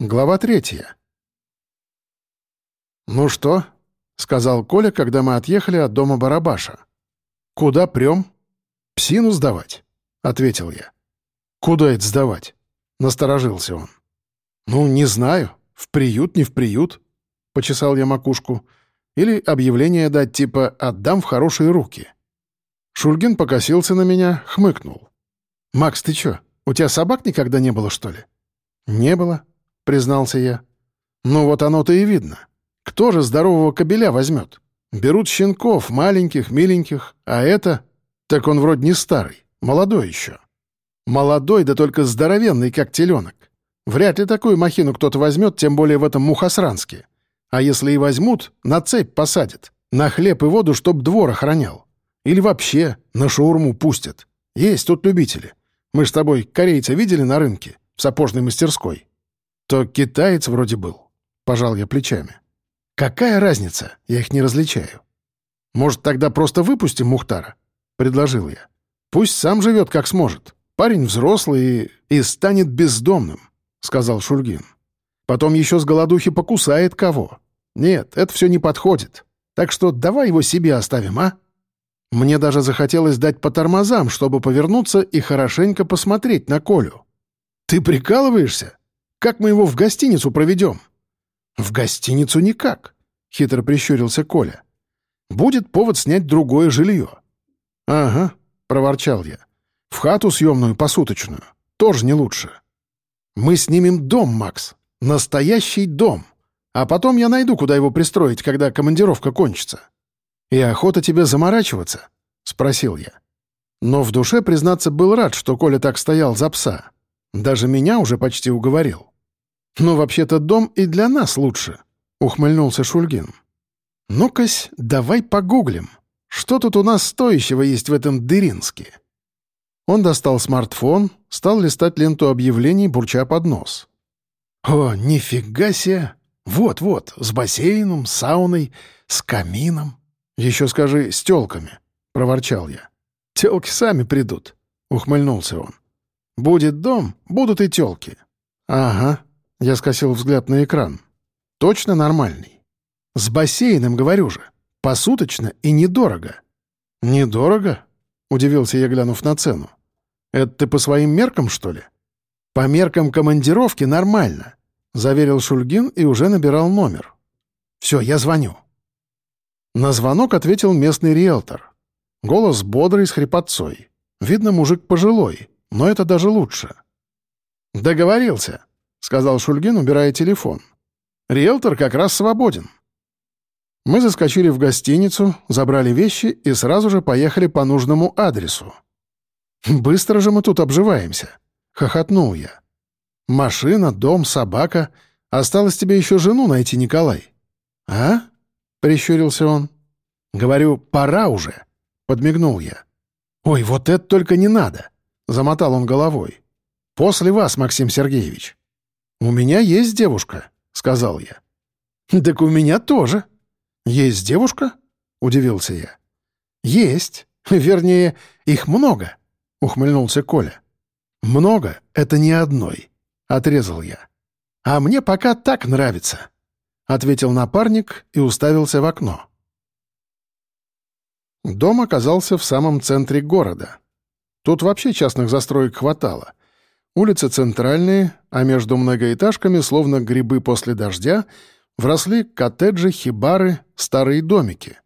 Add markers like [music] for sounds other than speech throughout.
Глава третья. «Ну что?» — сказал Коля, когда мы отъехали от дома Барабаша. «Куда прем?» «Псину сдавать», — ответил я. «Куда это сдавать?» — насторожился он. «Ну, не знаю. В приют, не в приют», — почесал я макушку. «Или объявление дать типа «отдам в хорошие руки». Шульгин покосился на меня, хмыкнул. «Макс, ты чё, у тебя собак никогда не было, что ли?» «Не было», признался я. «Ну вот оно-то и видно. Кто же здорового кобеля возьмет? Берут щенков, маленьких, миленьких, а это... Так он вроде не старый, молодой еще. Молодой, да только здоровенный, как теленок. Вряд ли такую махину кто-то возьмет, тем более в этом Мухосранске. А если и возьмут, на цепь посадят. На хлеб и воду, чтоб двор охранял. Или вообще на шаурму пустят. Есть тут любители. Мы с тобой корейца видели на рынке, в сапожной мастерской. «То китаец вроде был», — пожал я плечами. «Какая разница? Я их не различаю». «Может, тогда просто выпустим Мухтара?» — предложил я. «Пусть сам живет, как сможет. Парень взрослый и, и станет бездомным», — сказал Шульгин. «Потом еще с голодухи покусает кого. Нет, это все не подходит. Так что давай его себе оставим, а?» Мне даже захотелось дать по тормозам, чтобы повернуться и хорошенько посмотреть на Колю. «Ты прикалываешься?» Как мы его в гостиницу проведем?» «В гостиницу никак», — хитро прищурился Коля. «Будет повод снять другое жилье». «Ага», — проворчал я. «В хату съемную посуточную. Тоже не лучше». «Мы снимем дом, Макс. Настоящий дом. А потом я найду, куда его пристроить, когда командировка кончится». «И охота тебе заморачиваться?» — спросил я. Но в душе, признаться, был рад, что Коля так стоял за пса. Даже меня уже почти уговорил. «Но вообще-то дом и для нас лучше», — ухмыльнулся Шульгин. «Ну-кась, давай погуглим. Что тут у нас стоящего есть в этом Дыринске?» Он достал смартфон, стал листать ленту объявлений, бурча под нос. «О, нифига себе! Вот-вот, с бассейном, сауной, с камином. Еще скажи, с телками», — проворчал я. «Телки сами придут», — ухмыльнулся он. «Будет дом, будут и телки». «Ага», я скосил взгляд на экран. «Точно нормальный?» «С бассейном, говорю же. Посуточно и недорого». «Недорого?» — удивился я, глянув на цену. «Это ты по своим меркам, что ли?» «По меркам командировки нормально», — заверил Шульгин и уже набирал номер. «Все, я звоню». На звонок ответил местный риэлтор. Голос бодрый, с хрипотцой. Видно, мужик пожилой, но это даже лучше. «Договорился», — сказал Шульгин, убирая телефон. «Риэлтор как раз свободен». Мы заскочили в гостиницу, забрали вещи и сразу же поехали по нужному адресу. «Быстро же мы тут обживаемся», — хохотнул я. «Машина, дом, собака. Осталось тебе еще жену найти, Николай». «А?» — прищурился он. «Говорю, пора уже», — подмигнул я. «Ой, вот это только не надо», — замотал он головой. «После вас, Максим Сергеевич». «У меня есть девушка», — сказал я. «Так у меня тоже». «Есть девушка?» — удивился я. «Есть. Вернее, их много», — ухмыльнулся Коля. «Много — это не одной», — отрезал я. «А мне пока так нравится», — ответил напарник и уставился в окно. Дом оказался в самом центре города. Тут вообще частных застроек хватало. Улицы центральные, а между многоэтажками, словно грибы после дождя, вросли коттеджи, хибары, старые домики.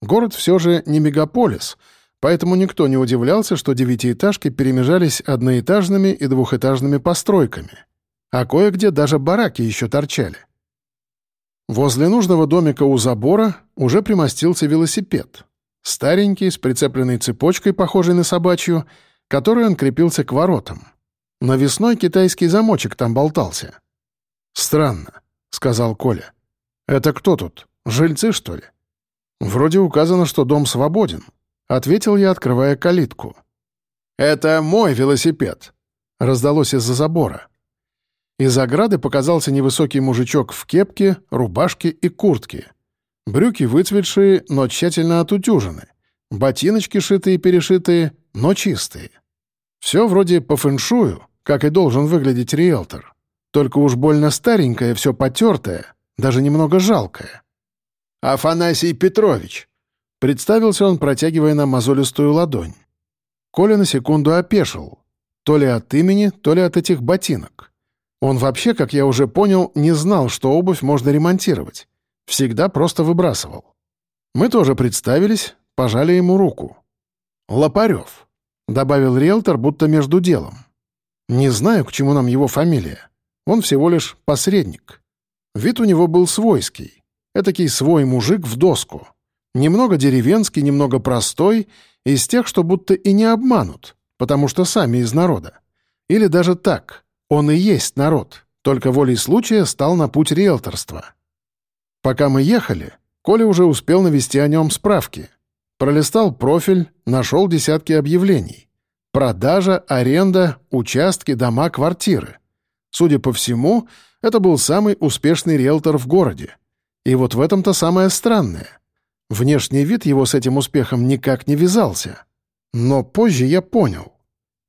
Город все же не мегаполис, поэтому никто не удивлялся, что девятиэтажки перемежались одноэтажными и двухэтажными постройками, а кое-где даже бараки еще торчали. Возле нужного домика у забора уже примостился велосипед. Старенький, с прицепленной цепочкой, похожей на собачью, которой он крепился к воротам. Навесной китайский замочек там болтался. «Странно», — сказал Коля. «Это кто тут? Жильцы, что ли?» «Вроде указано, что дом свободен», — ответил я, открывая калитку. «Это мой велосипед», — раздалось из-за забора. Из ограды показался невысокий мужичок в кепке, рубашке и куртке. Брюки выцветшие, но тщательно отутюжены. Ботиночки шитые-перешитые, но чистые. Все вроде по фэншую, как и должен выглядеть риэлтор. только уж больно старенькое, все потертое, даже немного жалкое. «Афанасий Петрович!» — представился он, протягивая нам мозолистую ладонь. Коля на секунду опешил. То ли от имени, то ли от этих ботинок. Он вообще, как я уже понял, не знал, что обувь можно ремонтировать. Всегда просто выбрасывал. Мы тоже представились, пожали ему руку. «Лопарев», — добавил риэлтор, будто между делом. «Не знаю, к чему нам его фамилия. Он всего лишь посредник. Вид у него был свойский. Этакий свой мужик в доску. Немного деревенский, немного простой, из тех, что будто и не обманут, потому что сами из народа. Или даже так, он и есть народ, только волей случая стал на путь риэлторства. Пока мы ехали, Коля уже успел навести о нем справки. Пролистал профиль, нашел десятки объявлений. Продажа, аренда, участки, дома, квартиры. Судя по всему, это был самый успешный риэлтор в городе. И вот в этом-то самое странное. Внешний вид его с этим успехом никак не вязался. Но позже я понял.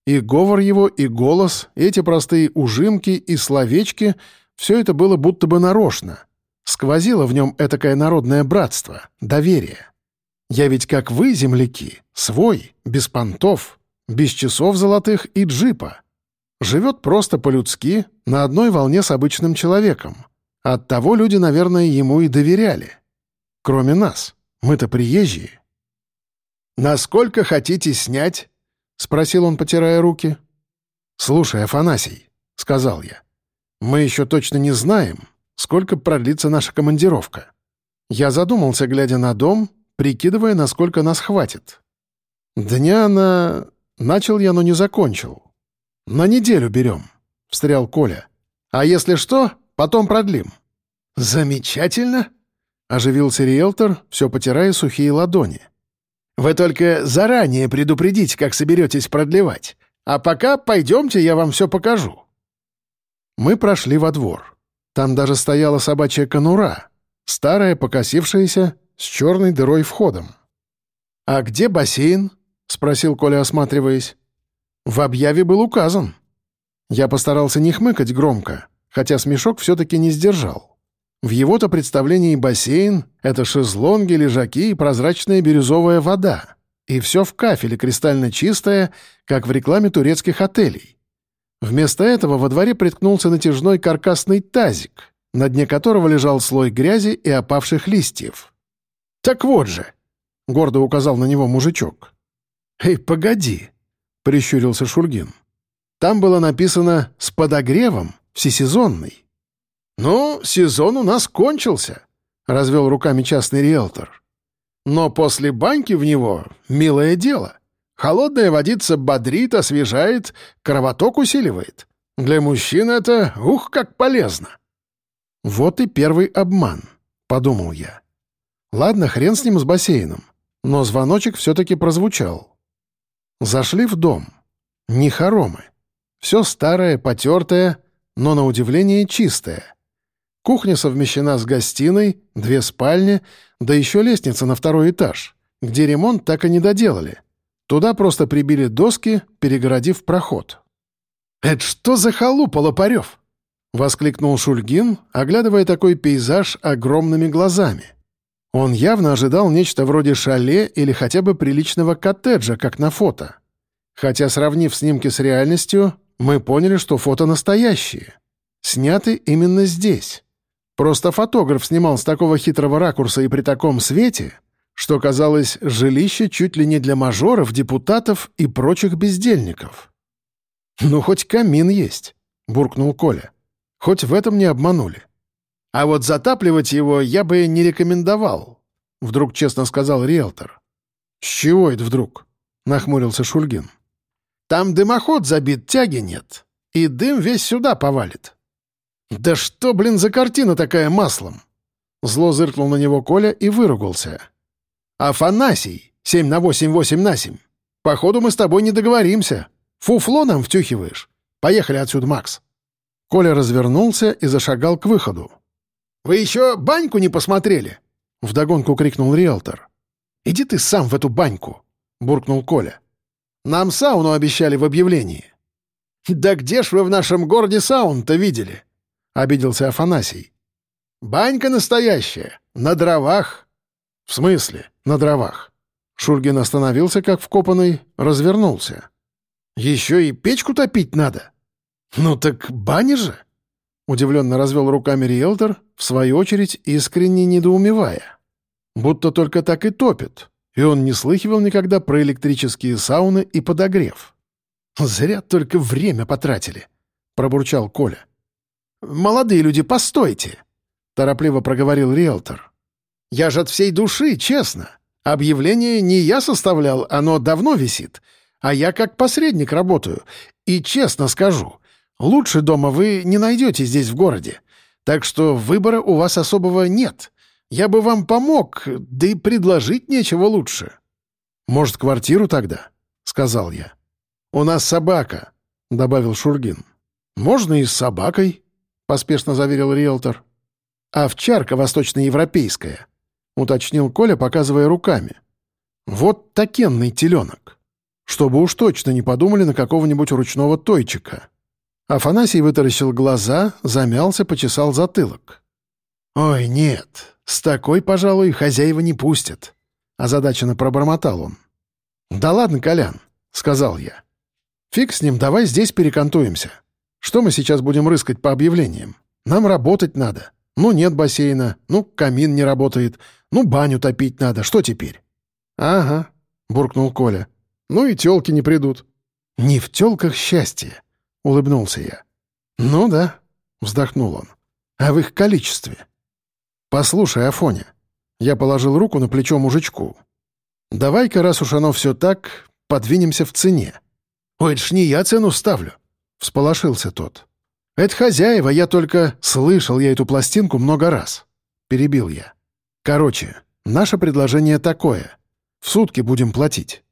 И говор его, и голос, эти простые ужимки и словечки — все это было будто бы нарочно. Сквозило в нем этакое народное братство, доверие. Я ведь как вы, земляки, свой, без понтов, без часов золотых и джипа. Живет просто по-людски, на одной волне с обычным человеком. Оттого люди, наверное, ему и доверяли. Кроме нас. Мы-то приезжие. «Насколько хотите снять?» — спросил он, потирая руки. «Слушай, Афанасий», — сказал я, — «мы еще точно не знаем, сколько продлится наша командировка. Я задумался, глядя на дом, прикидывая, насколько нас хватит. Дня на... Начал я, но не закончил. «На неделю берем», — встрял Коля. «А если что, потом продлим». «Замечательно!» — оживился риэлтор, все потирая сухие ладони. «Вы только заранее предупредите, как соберетесь продлевать. А пока пойдемте, я вам все покажу». Мы прошли во двор. Там даже стояла собачья конура, старая, покосившаяся, с черной дырой входом. «А где бассейн?» — спросил Коля, осматриваясь. В объяве был указан. Я постарался не хмыкать громко, хотя смешок все-таки не сдержал. В его-то представлении бассейн — это шезлонги, лежаки и прозрачная бирюзовая вода. И все в кафеле кристально чистое, как в рекламе турецких отелей. Вместо этого во дворе приткнулся натяжной каркасный тазик, на дне которого лежал слой грязи и опавших листьев. «Так вот же!» — гордо указал на него мужичок. «Эй, погоди!» — прищурился Шульгин. «Там было написано «с подогревом, всесезонный». «Ну, сезон у нас кончился», — развел руками частный риэлтор. «Но после баньки в него — милое дело. Холодная водица бодрит, освежает, кровоток усиливает. Для мужчин это, ух, как полезно!» «Вот и первый обман», — подумал я. «Ладно, хрен с ним с бассейном, но звоночек все-таки прозвучал». Зашли в дом. Не хоромы. Все старое, потертое, но, на удивление, чистое. Кухня совмещена с гостиной, две спальни, да еще лестница на второй этаж, где ремонт так и не доделали. Туда просто прибили доски, перегородив проход. «Это что за халупа, Лопарев?» — воскликнул Шульгин, оглядывая такой пейзаж огромными глазами. Он явно ожидал нечто вроде шале или хотя бы приличного коттеджа, как на фото. Хотя, сравнив снимки с реальностью, мы поняли, что фото настоящие. Сняты именно здесь. Просто фотограф снимал с такого хитрого ракурса и при таком свете, что казалось жилище чуть ли не для мажоров, депутатов и прочих бездельников. «Ну, хоть камин есть», — буркнул Коля. «Хоть в этом не обманули». А вот затапливать его я бы не рекомендовал», — вдруг честно сказал риэлтор. «С чего это вдруг?» — нахмурился Шульгин. «Там дымоход забит, тяги нет, и дым весь сюда повалит». «Да что, блин, за картина такая маслом?» Зло зыркнул на него Коля и выругался. «Афанасий, семь на восемь, восемь на семь. Походу, мы с тобой не договоримся. Фуфло нам втюхиваешь. Поехали отсюда, Макс». Коля развернулся и зашагал к выходу. «Вы еще баньку не посмотрели?» — вдогонку крикнул риэлтор. «Иди ты сам в эту баньку!» — буркнул Коля. «Нам сауну обещали в объявлении». «Да где ж вы в нашем городе саун-то видели?» обиделся Афанасий. «Банька настоящая, на дровах». «В смысле на дровах?» Шульгин остановился, как вкопанный, развернулся. «Еще и печку топить надо?» «Ну так баня же!» Удивленно развел руками риэлтор, в свою очередь искренне недоумевая. Будто только так и топит, и он не слыхивал никогда про электрические сауны и подогрев. «Зря только время потратили», — пробурчал Коля. «Молодые люди, постойте!» — торопливо проговорил риэлтор. «Я же от всей души, честно. Объявление не я составлял, оно давно висит, а я как посредник работаю. И честно скажу, лучше дома вы не найдете здесь в городе. Так что выбора у вас особого нет. Я бы вам помог, да и предложить нечего лучше». «Может, квартиру тогда?» — сказал я. «У нас собака», — добавил Шургин. «Можно и с собакой», — поспешно заверил риэлтор. «Овчарка восточноевропейская», — уточнил Коля, показывая руками. «Вот такенный теленок. Чтобы уж точно не подумали на какого-нибудь ручного тойчика». Афанасий вытаращил глаза, замялся, почесал затылок. «Ой, нет, с такой, пожалуй, хозяева не пустят», — озадаченно пробормотал он. «Да ладно, Колян», — сказал я. «Фиг с ним, давай здесь перекантуемся. Что мы сейчас будем рыскать по объявлениям? Нам работать надо. Ну, нет бассейна, ну, камин не работает, ну, баню топить надо, что теперь?» «Ага», — буркнул Коля. «Ну и тёлки не придут». «Не в тёлках счастье», — улыбнулся я. «Ну да», — вздохнул он. «А в их количестве». «Послушай, Афоня». Я положил руку на плечо мужичку. «Давай-ка, раз уж оно все так, подвинемся в цене». «Ой, это ж не я цену ставлю», — всполошился тот. «Это хозяева, я только слышал я эту пластинку много раз». Перебил я. «Короче, наше предложение такое. В сутки будем платить».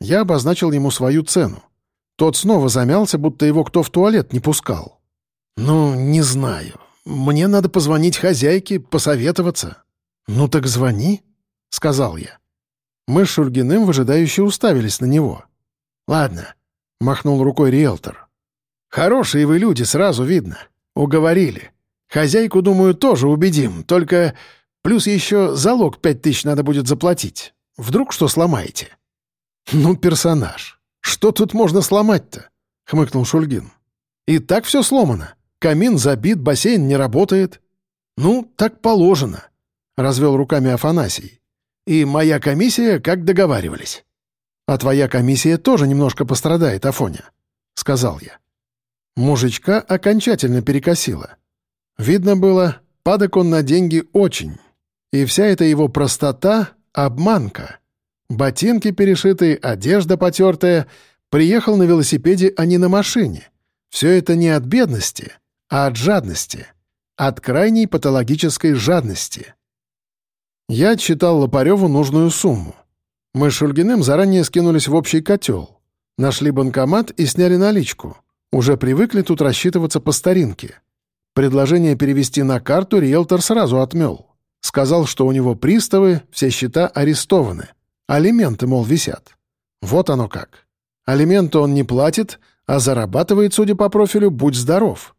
Я обозначил ему свою цену. Тот снова замялся, будто его кто в туалет не пускал. «Ну, не знаю. Мне надо позвонить хозяйке, посоветоваться». «Ну так звони», — сказал я. Мы с Шульгиным выжидающе уставились на него. «Ладно», — махнул рукой риэлтор. Хорошие вы люди, сразу видно. Уговорили. Хозяйку, думаю, тоже убедим, только плюс еще залог пять тысяч надо будет заплатить. Вдруг что сломаете?» «Ну, персонаж. Что тут можно сломать-то?» — хмыкнул Шульгин. «И так все сломано. Камин забит, бассейн не работает». «Ну, так положено», — развел руками Афанасий. «И моя комиссия, как договаривались». «А твоя комиссия тоже немножко пострадает, Афоня», — сказал я. Мужичка окончательно перекосило. Видно было, падок он на деньги очень. И вся эта его простота — обманка. Ботинки перешитые, одежда потертая. Приехал на велосипеде, а не на машине. Все это не от бедности, а от жадности. От крайней патологической жадности. Я отчитал Лопареву нужную сумму. Мы с Шульгиным заранее скинулись в общий котел. Нашли банкомат и сняли наличку — уже привыкли тут рассчитываться по старинке. Предложение перевести на карту риэлтор сразу отмел. Сказал, что у него приставы, все счета арестованы. Алименты, мол, висят. Вот оно как. Алименты он не платит, а зарабатывает, судя по профилю, будь здоров.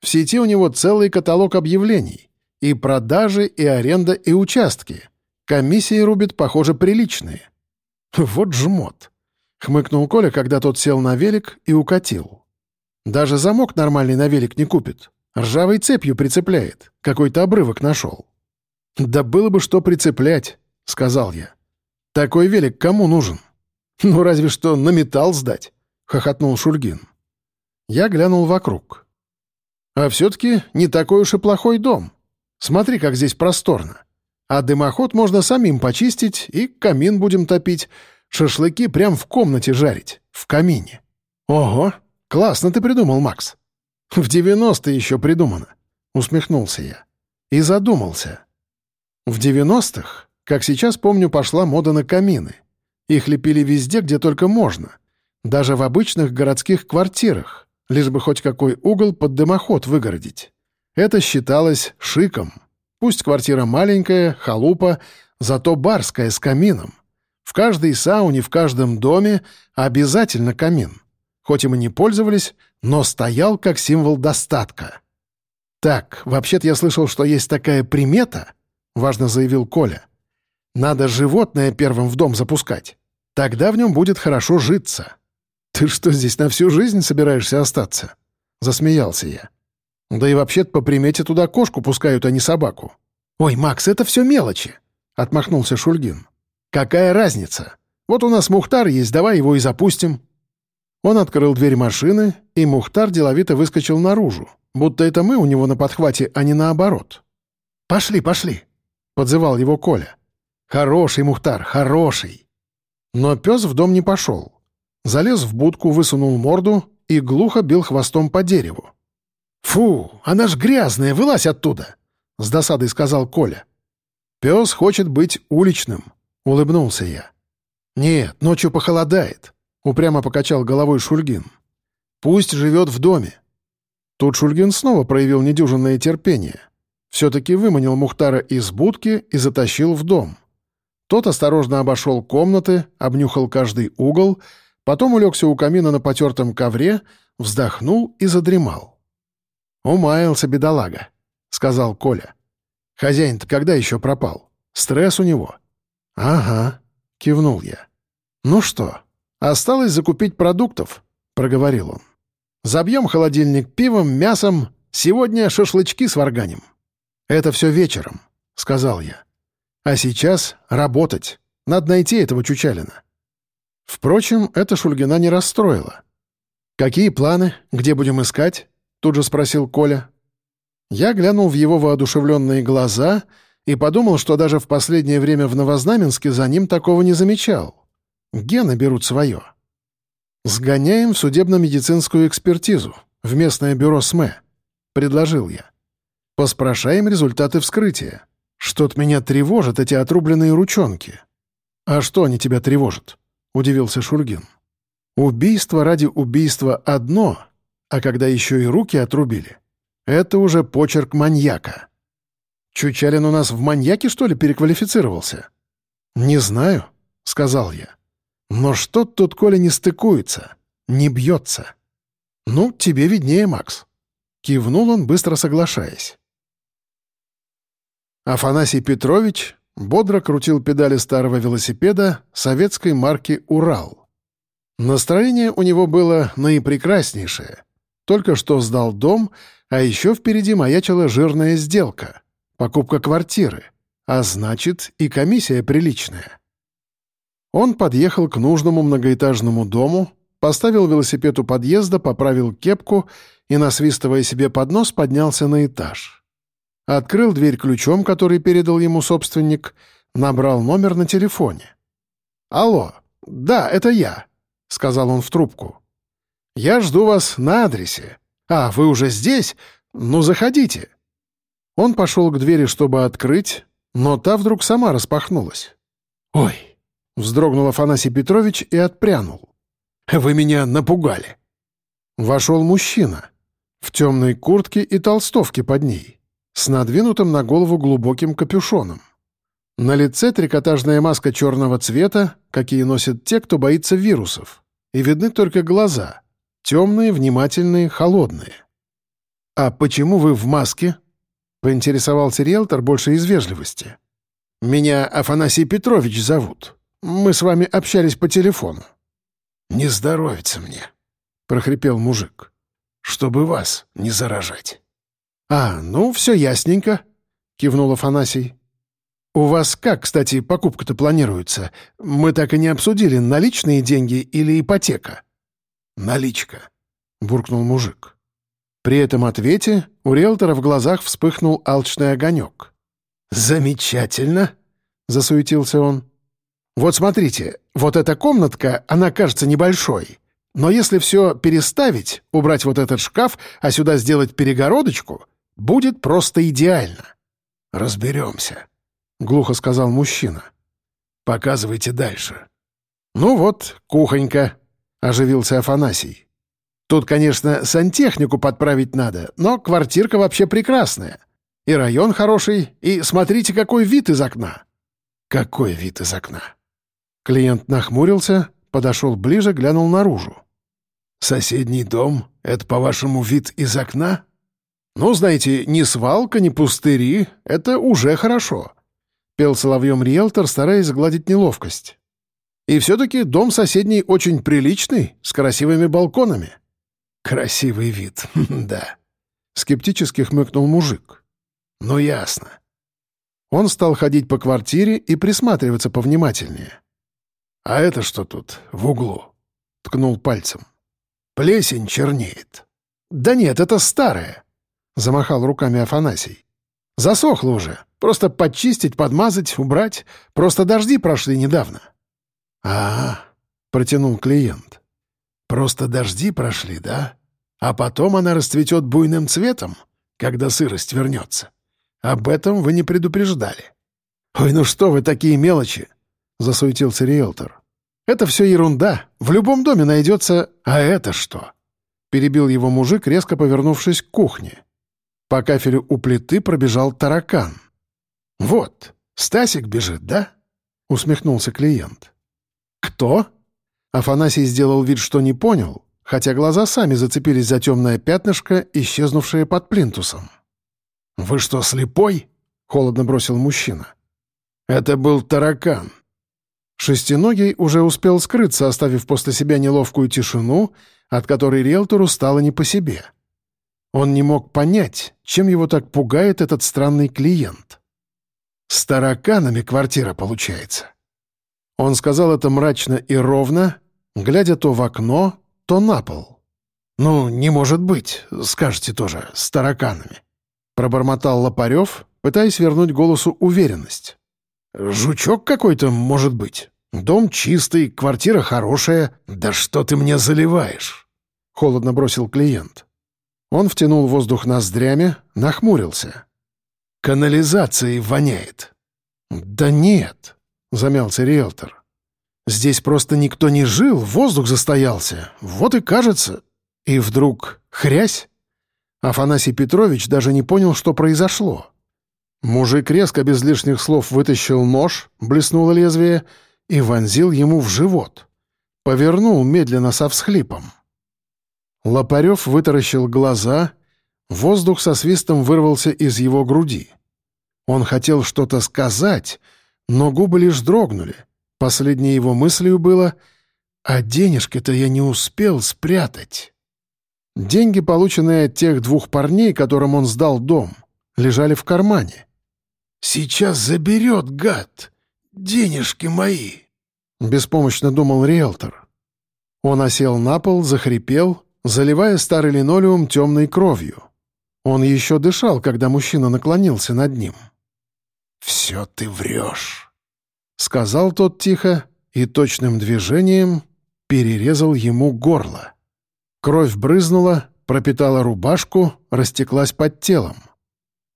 В сети у него целый каталог объявлений. И продажи, и аренда, и участки. Комиссии рубит, похоже, приличные. [laughs] Вот жмот. Хмыкнул Коля, когда тот сел на велик и укатил. Даже замок нормальный на велик не купит. Ржавой цепью прицепляет. Какой-то обрывок нашел. «Да было бы что прицеплять», — сказал я. «Такой велик кому нужен?» «Ну, разве что на металл сдать», — хохотнул Шульгин. Я глянул вокруг. «А все-таки не такой уж и плохой дом. Смотри, как здесь просторно. А дымоход можно самим почистить, и камин будем топить. Шашлыки прям в комнате жарить, в камине. Ого, «Классно ты придумал, Макс». «В девяностые еще придумано», — усмехнулся я. И задумался. В девяностых, как сейчас помню, пошла мода на камины. Их лепили везде, где только можно. Даже в обычных городских квартирах, лишь бы хоть какой угол под дымоход выгородить. Это считалось шиком. Пусть квартира маленькая, халупа, зато барская с камином. В каждой сауне, в каждом доме обязательно камин. Хоть им и не пользовались, но стоял как символ достатка. «Так, вообще-то я слышал, что есть такая примета», — важно заявил Коля. «Надо животное первым в дом запускать. Тогда в нем будет хорошо житься». «Ты что, здесь на всю жизнь собираешься остаться?» — засмеялся я. «Да и вообще-то по примете туда кошку пускают, а не собаку». «Ой, Макс, это все мелочи», — отмахнулся Шульгин. «Какая разница? Вот у нас Мухтар есть, давай его и запустим». Он открыл дверь машины, и Мухтар деловито выскочил наружу, будто это мы у него на подхвате, а не наоборот. «Пошли, пошли!» — подзывал его Коля. «Хороший, Мухтар, хороший!» Но пес в дом не пошел. Залез в будку, высунул морду и глухо бил хвостом по дереву. «Фу, она ж грязная, вылазь оттуда!» — с досадой сказал Коля. «Пес хочет быть уличным», — улыбнулся я. «Нет, ночью похолодает», — упрямо покачал головой Шульгин. «Пусть живет в доме». Тут Шульгин снова проявил недюжинное терпение. Все-таки выманил Мухтара из будки и затащил в дом. Тот осторожно обошел комнаты, обнюхал каждый угол, потом улегся у камина на потертом ковре, вздохнул и задремал. «Умаялся бедолага», — сказал Коля. «Хозяин-то когда еще пропал? Стресс у него?» «Ага», — кивнул я. «Ну что, осталось закупить продуктов», — проговорил он. «Забьем холодильник пивом, мясом, сегодня шашлычки сварганим». «Это все вечером», — сказал я. «А сейчас работать. Надо найти этого Чучалина». Впрочем, это Шульгина не расстроило. «Какие планы? Где будем искать?» — тут же спросил Коля. Я глянул в его воодушевленные глаза и подумал, что даже в последнее время в Новознаменске за ним такого не замечал. Гены берут свое. «Сгоняем в судебно-медицинскую экспертизу, в местное бюро СМЭ», — предложил я. «Поспрашаем результаты вскрытия. Что-то меня тревожат эти отрубленные ручонки». «А что они тебя тревожат?» — удивился Шульгин. «Убийство ради убийства одно, а когда еще и руки отрубили, это уже почерк маньяка. Чучалин у нас в маньяке, что ли, переквалифицировался? Не знаю, — сказал я. Но что тут, Коля, не стыкуется, не бьется? Ну, тебе виднее, Макс. Кивнул он, быстро соглашаясь. Афанасий Петрович бодро крутил педали старого велосипеда советской марки «Урал». Настроение у него было наипрекраснейшее. Только что сдал дом — а еще впереди маячила жирная сделка — покупка квартиры, а значит и комиссия приличная. Он подъехал к нужному многоэтажному дому, поставил велосипед у подъезда, поправил кепку и, насвистывая себе под нос, поднялся на этаж. Открыл дверь ключом, который передал ему собственник, набрал номер на телефоне. «Алло, да, это я», — сказал он в трубку. «Я жду вас на адресе. «А, вы уже здесь? Ну, заходите!» Он пошел к двери, чтобы открыть, но та вдруг сама распахнулась. «Ой!» — вздрогнул Афанасий Петрович и отпрянул. «Вы меня напугали!» Вошел мужчина в темной куртке и толстовке под ней, с надвинутым на голову глубоким капюшоном. На лице трикотажная маска черного цвета, какие носят те, кто боится вирусов, и видны только глаза — Темные, внимательные, холодные. «А почему вы в маске?» — поинтересовался риэлтор больше из вежливости. «Меня Афанасий Петрович зовут. Мы с вами общались по телефону». «Не здоровится мне», — прохрипел мужик. «Чтобы вас не заражать». «А, ну, все ясненько», — кивнул Афанасий. «У вас как, кстати, покупка-то планируется? Мы так и не обсудили, наличные деньги или ипотека?» «Наличка», — буркнул мужик. При этом ответе у риэлтора в глазах вспыхнул алчный огонек. «Замечательно!» — засуетился он. «Вот смотрите, вот эта комнатка, она кажется небольшой. Но если все переставить, убрать вот этот шкаф, а сюда сделать перегородочку, будет просто идеально». «Разберемся», — глухо сказал мужчина. «Показывайте дальше». «Ну вот, кухонька», — оживился Афанасий. «Тут, конечно, сантехнику подправить надо, но квартирка вообще прекрасная. И район хороший, и смотрите, какой вид из окна». «Какой вид из окна?» Клиент нахмурился, подошел ближе, глянул наружу. «Соседний дом — это, по-вашему, вид из окна?» Ну, знаете, ни свалка, ни пустыри — это уже хорошо. Пел соловьем риэлтор, стараясь сгладить неловкость. И все-таки дом соседний очень приличный, с красивыми балконами. Красивый вид, [laughs] да. Скептически хмыкнул мужик. Ну, ясно. Он стал ходить по квартире и присматриваться повнимательнее. «А это что тут, в углу?» — ткнул пальцем. «Плесень чернеет». «Да нет, это старое», — замахал руками Афанасий. «Засохло уже. Просто подчистить, подмазать, убрать. Просто дожди прошли недавно». «А, — протянул клиент. «Просто дожди прошли, да? А потом она расцветет буйным цветом, когда сырость вернется. Об этом вы не предупреждали». «Ой, ну что вы, такие мелочи!» — засуетился риэлтор. «Это все ерунда. В любом доме найдется... А это что?» Перебил его мужик, резко повернувшись к кухне. По кафелю у плиты пробежал таракан. «Вот, Стасик бежит, да?» — усмехнулся клиент. «Кто?» Афанасий сделал вид, что не понял, хотя глаза сами зацепились за темное пятнышко, исчезнувшее под плинтусом. «Вы что, слепой?» — холодно бросил мужчина. «Это был таракан». Шестиногий уже успел скрыться, оставив после себя неловкую тишину, от которой риэлтору стало не по себе. Он не мог понять, чем его так пугает этот странный клиент. «С тараканами квартира получается». Он сказал это мрачно и ровно, глядя то в окно, то на пол. «Ну, не может быть, скажете тоже, с тараканами», — пробормотал Лопарев, пытаясь вернуть голосу уверенность. «Жучок какой-то, может быть. Дом чистый, квартира хорошая. Да что ты мне заливаешь?» — холодно бросил клиент. Он втянул воздух ноздрями, нахмурился. «Канализацией воняет». «Да нет», — замялся риэлтор. «Здесь просто никто не жил, воздух застоялся. Вот и кажется». И вдруг хрясь. Афанасий Петрович даже не понял, что произошло. Мужик резко, без лишних слов, вытащил нож, блеснуло лезвие, и вонзил ему в живот. Повернул медленно со всхлипом. Лопарев вытаращил глаза, воздух со свистом вырвался из его груди. Он хотел что-то сказать, но губы лишь дрогнули. Последней его мыслью было «А денежки-то я не успел спрятать». Деньги, полученные от тех двух парней, которым он сдал дом, лежали в кармане. «Сейчас заберет, гад! Денежки мои!» — беспомощно думал риэлтор. Он осел на пол, захрипел, заливая старый линолеум темной кровью. Он еще дышал, когда мужчина наклонился над ним. «Все ты врешь», — сказал тот тихо и точным движением перерезал ему горло. Кровь брызнула, пропитала рубашку, растеклась под телом.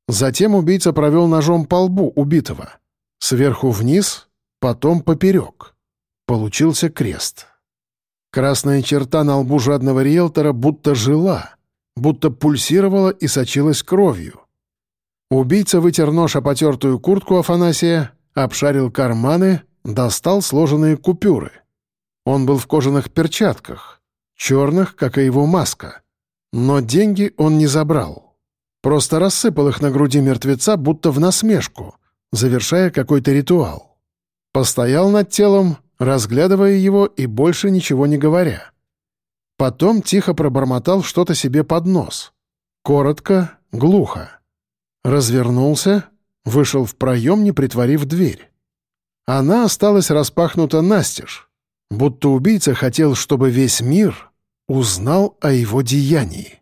Затем убийца провел ножом по лбу убитого. Сверху вниз, потом поперек. Получился крест. Красная черта на лбу жадного риэлтора будто жила, будто пульсировала и сочилась кровью. Убийца вытер нож о потертую куртку Афанасия, обшарил карманы, достал сложенные купюры. Он был в кожаных перчатках, черных, как и его маска. Но деньги он не забрал. Просто рассыпал их на груди мертвеца, будто в насмешку, завершая какой-то ритуал. Постоял над телом, разглядывая его и больше ничего не говоря. Потом тихо пробормотал что-то себе под нос. Коротко, глухо. Развернулся, вышел в проем, не притворив дверь. Она осталась распахнута настежь, будто убийца хотел, чтобы весь мир узнал о его деянии.